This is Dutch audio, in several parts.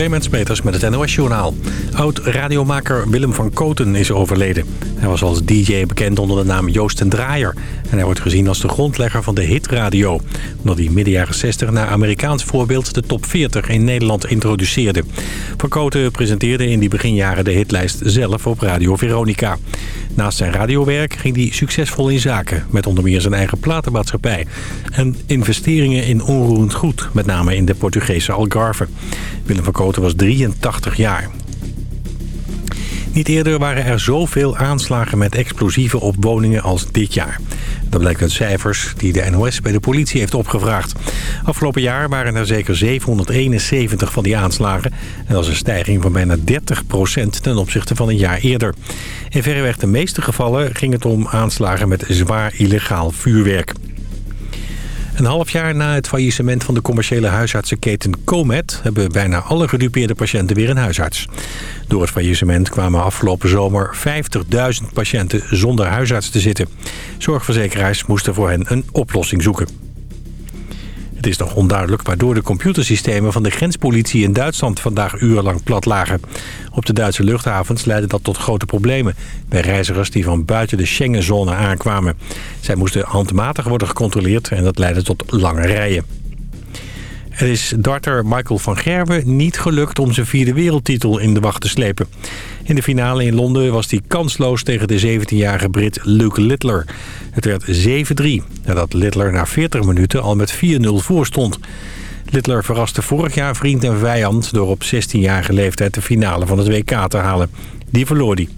Clemens Peters met het NOS-journaal. Oud-radiomaker Willem van Koten is overleden. Hij was als DJ bekend onder de naam Joost ten Draaier. En hij wordt gezien als de grondlegger van de hitradio. Omdat hij midden jaren 60 naar Amerikaans voorbeeld de top 40 in Nederland introduceerde. Van Koten presenteerde in die beginjaren de hitlijst zelf op Radio Veronica. Naast zijn radiowerk ging hij succesvol in zaken... met onder meer zijn eigen platenmaatschappij... en investeringen in onroerend goed, met name in de Portugese Algarve. Willem van was 83 jaar. Niet eerder waren er zoveel aanslagen met explosieven op woningen als dit jaar. Dat blijkt uit cijfers die de NOS bij de politie heeft opgevraagd. Afgelopen jaar waren er zeker 771 van die aanslagen. En dat is een stijging van bijna 30% ten opzichte van een jaar eerder. In verreweg de meeste gevallen ging het om aanslagen met zwaar illegaal vuurwerk. Een half jaar na het faillissement van de commerciële huisartsenketen Comet... hebben bijna alle gedupeerde patiënten weer een huisarts. Door het faillissement kwamen afgelopen zomer 50.000 patiënten zonder huisarts te zitten. Zorgverzekeraars moesten voor hen een oplossing zoeken. Het is nog onduidelijk waardoor de computersystemen van de grenspolitie in Duitsland vandaag urenlang plat lagen. Op de Duitse luchthavens leidde dat tot grote problemen bij reizigers die van buiten de Schengenzone aankwamen. Zij moesten handmatig worden gecontroleerd en dat leidde tot lange rijen. Het is darter Michael van Gerwen niet gelukt om zijn vierde wereldtitel in de wacht te slepen. In de finale in Londen was hij kansloos tegen de 17-jarige Brit Luke Littler. Het werd 7-3 nadat Littler na 40 minuten al met 4-0 voor stond. Littler verraste vorig jaar vriend en vijand door op 16-jarige leeftijd de finale van het WK te halen. Die verloor hij.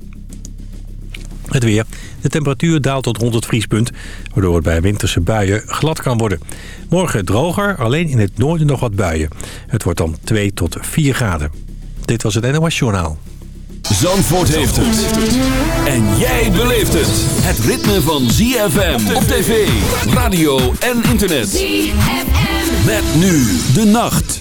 Het weer. De temperatuur daalt tot rond het vriespunt, waardoor het bij winterse buien glad kan worden. Morgen droger, alleen in het noorden nog wat buien. Het wordt dan 2 tot 4 graden. Dit was het NOS Journaal. Zandvoort heeft het. En jij beleeft het. Het ritme van ZFM op tv, radio en internet. ZFM. Met nu de nacht.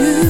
do